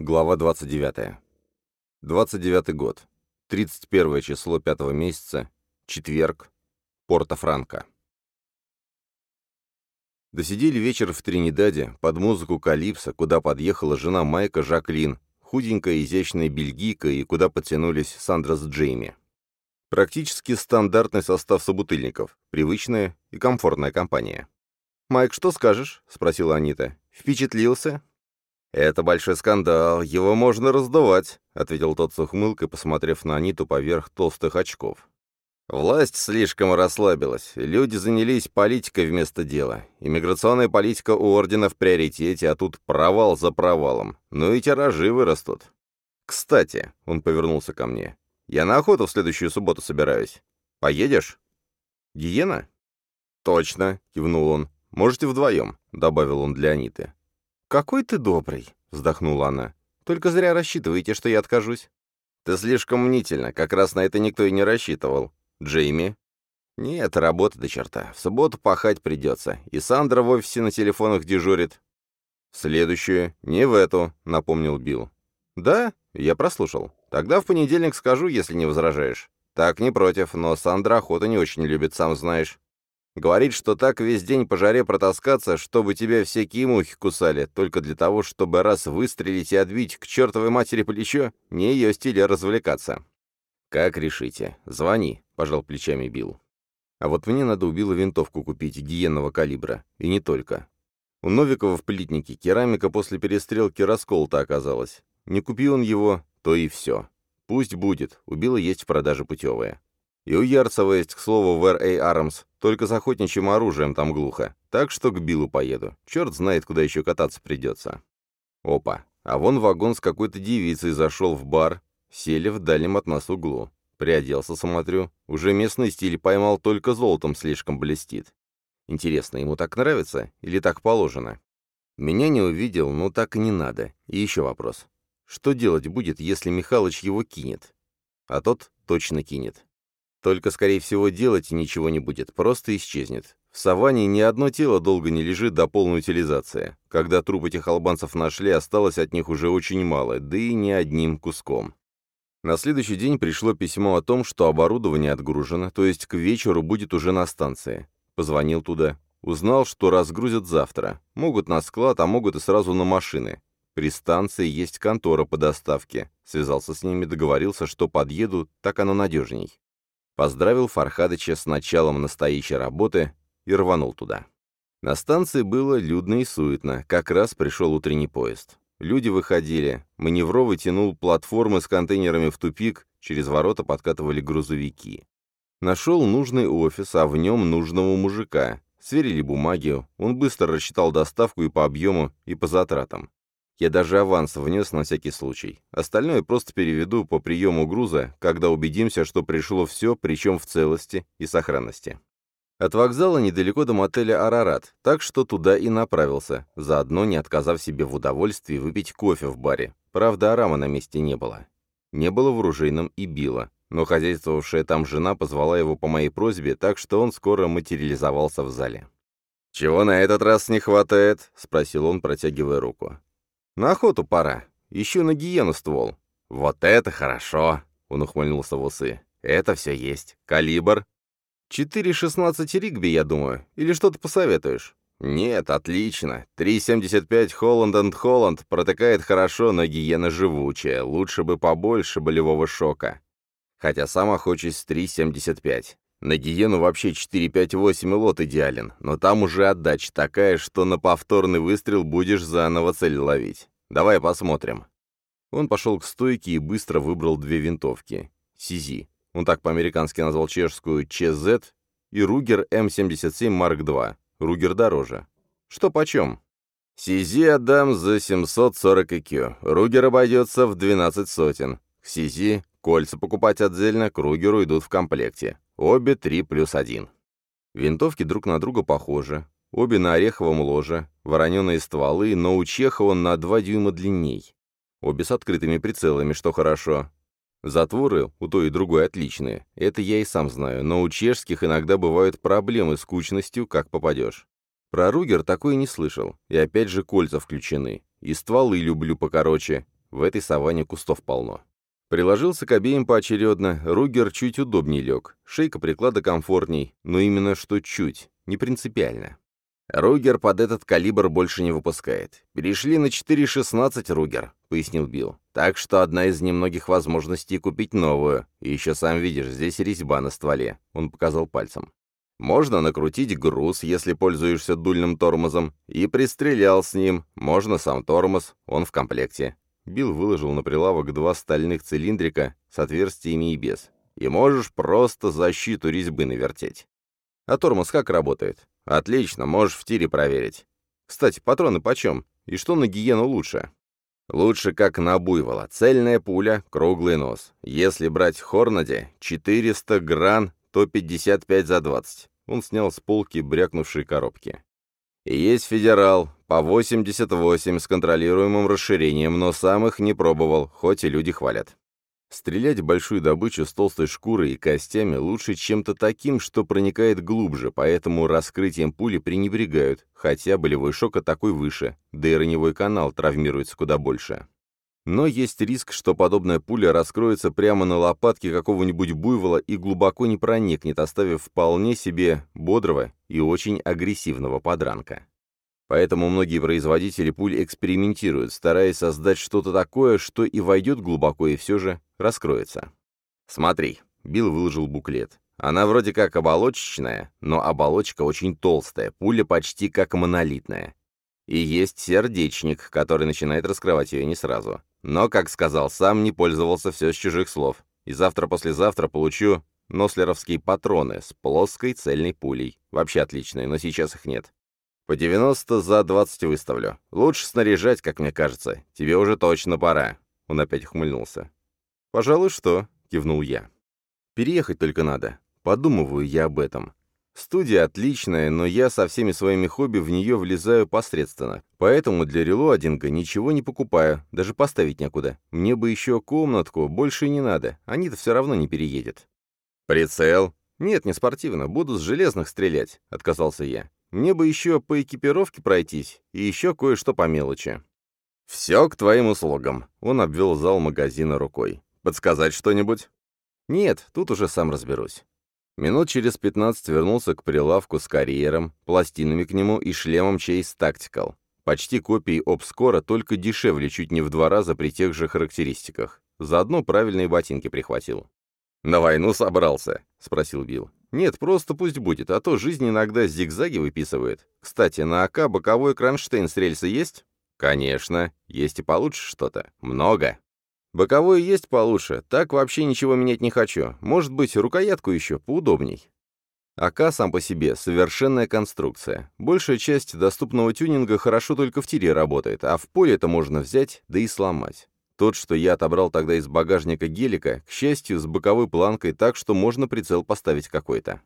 Глава 29. 29 год. 31 число 5 месяца. Четверг. Порто-Франко. Досидели вечер в Тринидаде под музыку Калипсо, куда подъехала жена Майка Жаклин, худенькая изящная бельгийка и куда подтянулись Сандра с Джейми. Практически стандартный состав собутыльников, привычная и комфортная компания. «Майк, что скажешь?» — спросила Анита. «Впечатлился?» «Это большой скандал, его можно раздувать», — ответил тот с ухмылкой, посмотрев на Аниту поверх толстых очков. «Власть слишком расслабилась, люди занялись политикой вместо дела. Иммиграционная политика у ордена в приоритете, а тут провал за провалом. Ну и тиражи вырастут. Кстати, — он повернулся ко мне, — я на охоту в следующую субботу собираюсь. Поедешь?» «Гиена?» «Точно», — кивнул он. «Можете вдвоем», — добавил он для Аниты. «Какой ты добрый», — вздохнула она. «Только зря рассчитываете, что я откажусь». «Ты слишком мнительно, как раз на это никто и не рассчитывал. Джейми?» «Нет, работа до черта. В субботу пахать придется. И Сандра в офисе на телефонах дежурит». «Следующую. Не в эту», — напомнил Билл. «Да? Я прослушал. Тогда в понедельник скажу, если не возражаешь. Так, не против, но Сандра охоту не очень любит, сам знаешь». Говорит, что так весь день по жаре протаскаться, чтобы тебя всякие мухи кусали, только для того, чтобы раз выстрелить и отбить к чертовой матери плечо, не ее стиле развлекаться. «Как решите. Звони», — пожал плечами Билл. «А вот мне надо у Билла винтовку купить гиенного калибра. И не только. У Новикова в плитнике керамика после перестрелки расколота оказалась. Не купи он его, то и все. Пусть будет, у Билла есть в продаже путевая. И у Ярцева есть, к слову, в R.A. Армс, только с охотничьим оружием там глухо. Так что к Биллу поеду. Черт знает, куда еще кататься придется. Опа. А вон вагон с какой-то девицей зашел в бар. Сели в дальнем от нас углу. Приоделся, смотрю. Уже местный стиль поймал, только золотом слишком блестит. Интересно, ему так нравится или так положено? Меня не увидел, но так и не надо. И еще вопрос. Что делать будет, если Михалыч его кинет? А тот точно кинет. Только, скорее всего, делать ничего не будет, просто исчезнет. В саванне ни одно тело долго не лежит до полной утилизации. Когда труп этих албанцев нашли, осталось от них уже очень мало, да и не одним куском. На следующий день пришло письмо о том, что оборудование отгружено, то есть к вечеру будет уже на станции. Позвонил туда. Узнал, что разгрузят завтра. Могут на склад, а могут и сразу на машины. При станции есть контора по доставке. Связался с ними, договорился, что подъеду, так оно надежней поздравил Фархадыча с началом настоящей работы и рванул туда. На станции было людно и суетно, как раз пришел утренний поезд. Люди выходили, маневровый тянул платформы с контейнерами в тупик, через ворота подкатывали грузовики. Нашел нужный офис, а в нем нужного мужика. Сверили бумаги, он быстро рассчитал доставку и по объему, и по затратам. Я даже аванс внес на всякий случай. Остальное просто переведу по приему груза, когда убедимся, что пришло все, причем в целости и сохранности. От вокзала недалеко до мотеля «Арарат», так что туда и направился, заодно не отказав себе в удовольствии выпить кофе в баре. Правда, Арама на месте не было. Не было в оружейном и Билла, но хозяйствовавшая там жена позвала его по моей просьбе, так что он скоро материализовался в зале. «Чего на этот раз не хватает?» — спросил он, протягивая руку. «На охоту пора. Ищу на гиену ствол». «Вот это хорошо!» — он ухмыльнулся в усы. «Это все есть. Калибр?» «4,16 ригби, я думаю. Или что-то посоветуешь?» «Нет, отлично. 3,75 Холланд энд Холланд протыкает хорошо, но гиена живучая. Лучше бы побольше болевого шока. Хотя сам охочусь 3,75. На гиену вообще 4-5-8 Lott идеален, но там уже отдача такая, что на повторный выстрел будешь заново цель ловить. Давай посмотрим». Он пошел к стойке и быстро выбрал две винтовки. CZ. Он так по-американски назвал чешскую ЧЗ и Ругер М77 Марк II. Ругер дороже. Что почем? CZ отдам за 740 экю. Ругер обойдется в 12 сотен. К CZ кольца покупать отдельно, к Ругеру идут в комплекте. Обе 3 плюс 1. Винтовки друг на друга похожи. Обе на ореховом ложе, вороненые стволы, но у Чехова на 2 дюйма длинней. Обе с открытыми прицелами, что хорошо. Затворы у той и другой отличные. Это я и сам знаю, но у чешских иногда бывают проблемы с кучностью, как попадешь. Про Ругер такое не слышал. И опять же кольца включены. И стволы люблю покороче. В этой саванне кустов полно. Приложился к обеим поочередно, Ругер чуть удобнее лег, шейка приклада комфортней, но именно что чуть, не принципиально. «Ругер под этот калибр больше не выпускает. Перешли на 4.16 Ругер», — пояснил Билл. «Так что одна из немногих возможностей купить новую. И еще сам видишь, здесь резьба на стволе», — он показал пальцем. «Можно накрутить груз, если пользуешься дульным тормозом, и пристрелял с ним. Можно сам тормоз, он в комплекте». Билл выложил на прилавок два стальных цилиндрика с отверстиями и без. «И можешь просто защиту резьбы навертеть». «А тормоз как работает?» «Отлично, можешь в тире проверить. Кстати, патроны почем? И что на гиену лучше?» «Лучше как на буйвола. Цельная пуля, круглый нос. Если брать Хорнади, 400 гран, то 55 за 20». Он снял с полки брякнувшие коробки. И есть федерал, по 88 с контролируемым расширением, но сам их не пробовал, хоть и люди хвалят. Стрелять большую добычу с толстой шкурой и костями лучше чем-то таким, что проникает глубже, поэтому раскрытием пули пренебрегают, хотя болевой шок такой выше, да и раневой канал травмируется куда больше. Но есть риск, что подобная пуля раскроется прямо на лопатке какого-нибудь буйвола и глубоко не проникнет, оставив вполне себе бодрого и очень агрессивного подранка. Поэтому многие производители пуль экспериментируют, стараясь создать что-то такое, что и войдет глубоко и все же раскроется. «Смотри», — Билл выложил буклет. «Она вроде как оболочечная, но оболочка очень толстая, пуля почти как монолитная. И есть сердечник, который начинает раскрывать ее не сразу. Но, как сказал сам, не пользовался все с чужих слов. И завтра-послезавтра получу нослеровские патроны с плоской цельной пулей. Вообще отличные, но сейчас их нет. По 90 за 20 выставлю. Лучше снаряжать, как мне кажется. Тебе уже точно пора. Он опять ухмыльнулся. «Пожалуй, что?» — кивнул я. «Переехать только надо. Подумываю я об этом. Студия отличная, но я со всеми своими хобби в нее влезаю посредственно. Поэтому для релоадинга ничего не покупаю, даже поставить некуда. Мне бы еще комнатку, больше не надо. Они-то все равно не переедет». «Прицел?» «Нет, не спортивно. Буду с железных стрелять», — отказался я. Мне бы еще по экипировке пройтись, и еще кое-что по мелочи». «Все к твоим услугам», — он обвел зал магазина рукой. «Подсказать что-нибудь?» «Нет, тут уже сам разберусь». Минут через пятнадцать вернулся к прилавку с карьером, пластинами к нему и шлемом Chase Tactical. Почти копии обскора, только дешевле чуть не в два раза при тех же характеристиках. Заодно правильные ботинки прихватил. «На войну собрался?» — спросил Билл. «Нет, просто пусть будет, а то жизнь иногда зигзаги выписывает. Кстати, на АК боковой кронштейн с рельсы есть?» «Конечно. Есть и получше что-то. Много». «Боковой есть получше. Так вообще ничего менять не хочу. Может быть, рукоятку еще поудобней». АК сам по себе — совершенная конструкция. Большая часть доступного тюнинга хорошо только в тире работает, а в поле это можно взять, да и сломать. Тот, что я отобрал тогда из багажника гелика, к счастью, с боковой планкой, так что можно прицел поставить какой-то.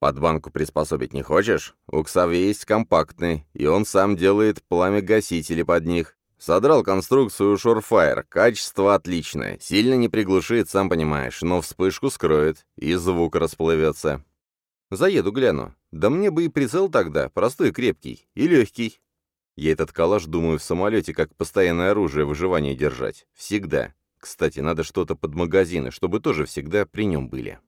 Под банку приспособить не хочешь? У Ксавье есть компактный, и он сам делает пламя-гасители под них. Содрал конструкцию Шорфайр, качество отличное, сильно не приглушит, сам понимаешь, но вспышку скроет, и звук расплывется. Заеду, гляну. Да мне бы и прицел тогда, простой крепкий, и легкий. Я этот калаш думаю в самолете как постоянное оружие выживания держать. Всегда. Кстати, надо что-то под магазины, чтобы тоже всегда при нем были.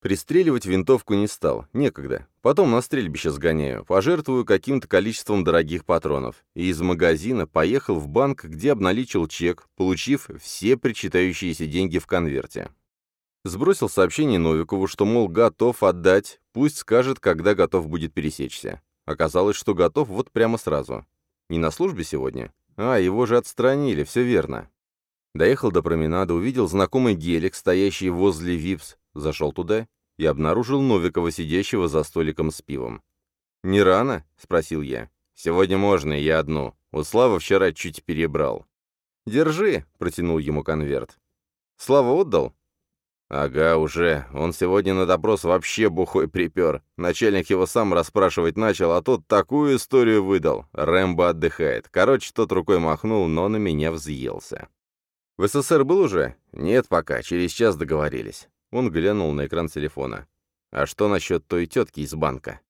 Пристреливать винтовку не стал, некогда. Потом на стрельбище сгоняю, пожертвую каким-то количеством дорогих патронов. И из магазина поехал в банк, где обналичил чек, получив все причитающиеся деньги в конверте. Сбросил сообщение Новикову, что, мол, готов отдать, пусть скажет, когда готов будет пересечься. Оказалось, что готов вот прямо сразу. Не на службе сегодня? А, его же отстранили, все верно. Доехал до променада, увидел знакомый гелик, стоящий возле ВИПС, зашел туда и обнаружил Новикова, сидящего за столиком с пивом. «Не рано?» — спросил я. «Сегодня можно, я одну. У Славы вчера чуть перебрал». «Держи», — протянул ему конверт. «Слава отдал?» «Ага, уже. Он сегодня на допрос вообще бухой припер. Начальник его сам расспрашивать начал, а тот такую историю выдал. Рэмбо отдыхает. Короче, тот рукой махнул, но на меня взъелся». «В СССР был уже?» «Нет пока. Через час договорились». Он глянул на экран телефона. «А что насчет той тетки из банка?»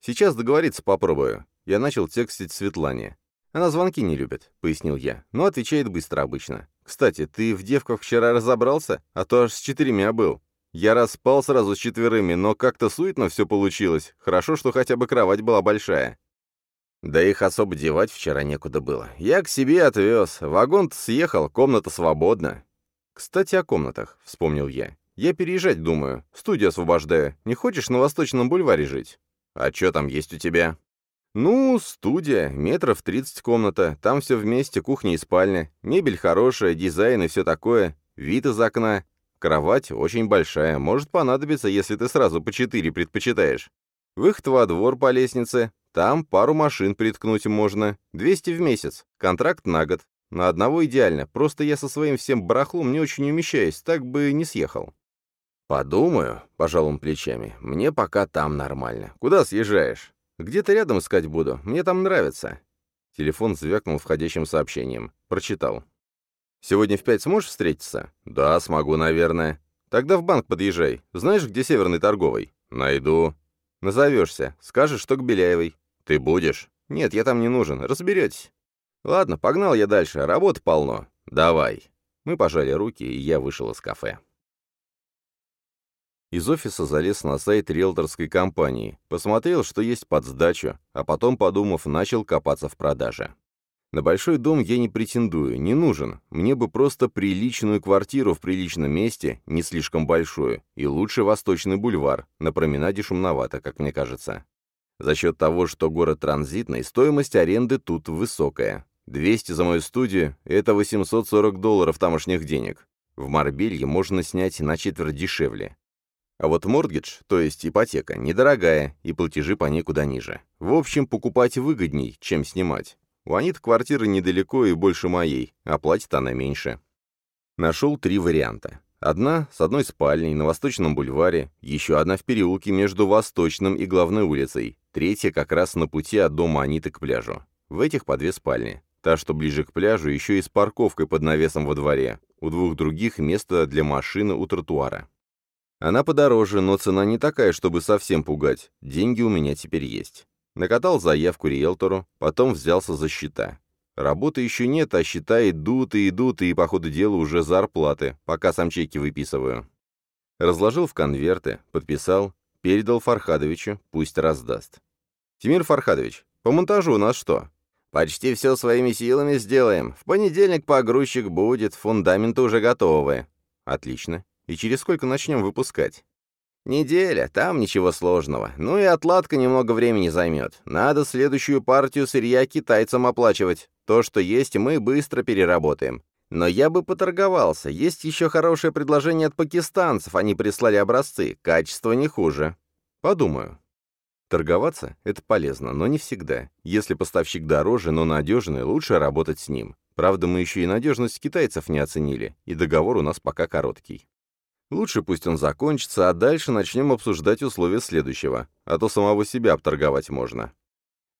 «Сейчас договориться попробую». Я начал текстить Светлане. «Она звонки не любит», — пояснил я, — «но отвечает быстро обычно. Кстати, ты в девках вчера разобрался? А то аж с четырьмя был. Я распал сразу с четверыми, но как-то суетно все получилось. Хорошо, что хотя бы кровать была большая». Да их особо девать вчера некуда было. Я к себе отвез. Вагон-то съехал, комната свободна. Кстати, о комнатах, вспомнил я. Я переезжать думаю. Студию освобождаю. Не хочешь на Восточном бульваре жить? А что там есть у тебя? Ну, студия, метров 30 комната. Там все вместе, кухня и спальня. Мебель хорошая, дизайн и все такое. Вид из окна. Кровать очень большая. Может понадобиться, если ты сразу по четыре предпочитаешь. Выход во двор по лестнице. Там пару машин приткнуть можно. 200 в месяц. Контракт на год. На одного идеально. Просто я со своим всем барахлом не очень умещаюсь, так бы не съехал. «Подумаю», — пожал он плечами, — «мне пока там нормально. Куда съезжаешь?» «Где-то рядом искать буду. Мне там нравится». Телефон звякнул входящим сообщением. Прочитал. «Сегодня в пять сможешь встретиться?» «Да, смогу, наверное». «Тогда в банк подъезжай. Знаешь, где Северный торговый?» «Найду». «Назовешься. Скажешь, что к Беляевой». «Ты будешь?» «Нет, я там не нужен. Разберетесь». «Ладно, погнал я дальше. Работы полно. Давай». Мы пожали руки, и я вышел из кафе. Из офиса залез на сайт риэлторской компании, посмотрел, что есть под сдачу, а потом, подумав, начал копаться в продаже. На большой дом я не претендую, не нужен. Мне бы просто приличную квартиру в приличном месте, не слишком большую, и лучше Восточный бульвар, на променаде шумновато, как мне кажется. За счет того, что город транзитный, стоимость аренды тут высокая. 200 за мою студию — это 840 долларов тамошних денег. В Марбелье можно снять на четверть дешевле. А вот мордгидж, то есть ипотека, недорогая, и платежи по ней куда ниже. В общем, покупать выгодней, чем снимать. У Анит квартира недалеко и больше моей, а платит она меньше. Нашел три варианта. Одна с одной спальней на Восточном бульваре, еще одна в переулке между Восточным и Главной улицей, третья как раз на пути от дома Аниты к пляжу. В этих по две спальни. Та, что ближе к пляжу, еще и с парковкой под навесом во дворе. У двух других место для машины у тротуара. Она подороже, но цена не такая, чтобы совсем пугать. Деньги у меня теперь есть. Накатал заявку риэлтору, потом взялся за счета. Работы еще нет, а счета идут и идут, и по ходу дела уже зарплаты, пока сам чеки выписываю. Разложил в конверты, подписал, передал Фархадовичу, пусть раздаст. «Тимир Фархадович, по монтажу у нас что?» «Почти все своими силами сделаем. В понедельник погрузчик будет, фундаменты уже готовы». «Отлично. И через сколько начнем выпускать? Неделя, там ничего сложного. Ну и отладка немного времени займет. Надо следующую партию сырья китайцам оплачивать. То, что есть, мы быстро переработаем. Но я бы поторговался. Есть еще хорошее предложение от пакистанцев. Они прислали образцы. Качество не хуже. Подумаю. Торговаться — это полезно, но не всегда. Если поставщик дороже, но надежный, лучше работать с ним. Правда, мы еще и надежность китайцев не оценили, и договор у нас пока короткий. Лучше пусть он закончится, а дальше начнем обсуждать условия следующего, а то самого себя обторговать можно.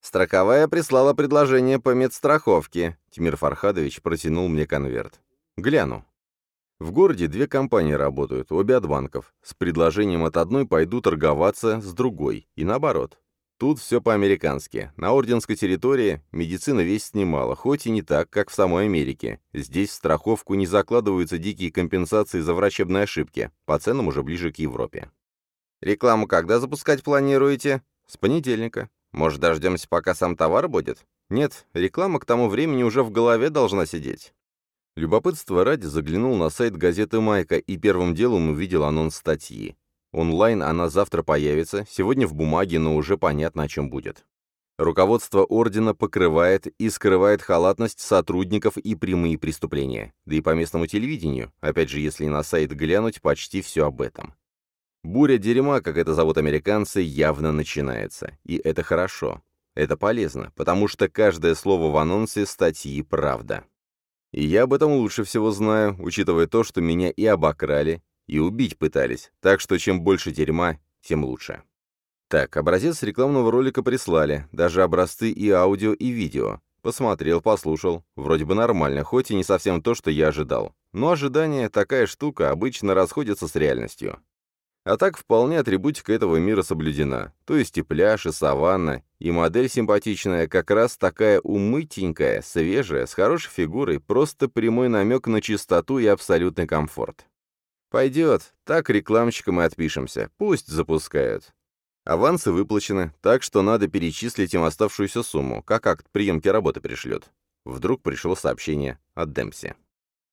«Строковая прислала предложение по медстраховке», — Тимир Фархадович протянул мне конверт. «Гляну». В городе две компании работают, обе от банков. С предложением от одной пойду торговаться с другой, и наоборот. Тут все по-американски. На орденской территории медицина весит немало, хоть и не так, как в самой Америке. Здесь в страховку не закладываются дикие компенсации за врачебные ошибки, по ценам уже ближе к Европе. Рекламу когда запускать планируете? С понедельника. Может, дождемся, пока сам товар будет? Нет, реклама к тому времени уже в голове должна сидеть. Любопытство ради заглянул на сайт газеты «Майка» и первым делом увидел анонс статьи. Онлайн она завтра появится, сегодня в бумаге, но уже понятно, о чем будет. Руководство ордена покрывает и скрывает халатность сотрудников и прямые преступления. Да и по местному телевидению, опять же, если на сайт глянуть, почти все об этом. Буря дерьма, как это зовут американцы, явно начинается. И это хорошо. Это полезно, потому что каждое слово в анонсе статьи правда. И я об этом лучше всего знаю, учитывая то, что меня и обокрали, и убить пытались, так что чем больше дерьма, тем лучше. Так, образец рекламного ролика прислали, даже образцы и аудио, и видео. Посмотрел, послушал. Вроде бы нормально, хоть и не совсем то, что я ожидал. Но ожидание, такая штука, обычно расходится с реальностью. А так вполне атрибутика этого мира соблюдена. То есть и пляж, и саванна, и модель симпатичная, как раз такая умытенькая, свежая, с хорошей фигурой, просто прямой намек на чистоту и абсолютный комфорт. Пойдет, так рекламщикам и отпишемся, пусть запускают. Авансы выплачены, так что надо перечислить им оставшуюся сумму, как акт приемки работы пришлет. Вдруг пришло сообщение от Демпси.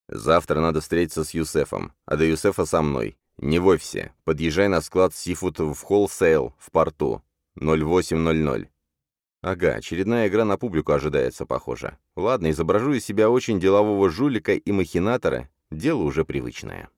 «Завтра надо встретиться с Юсефом, а до Юсефа со мной. Не в офисе. Подъезжай на склад Сифут в Холлсейл, в порту. 0800. Ага, очередная игра на публику ожидается, похоже. Ладно, изображу из себя очень делового жулика и махинатора. Дело уже привычное.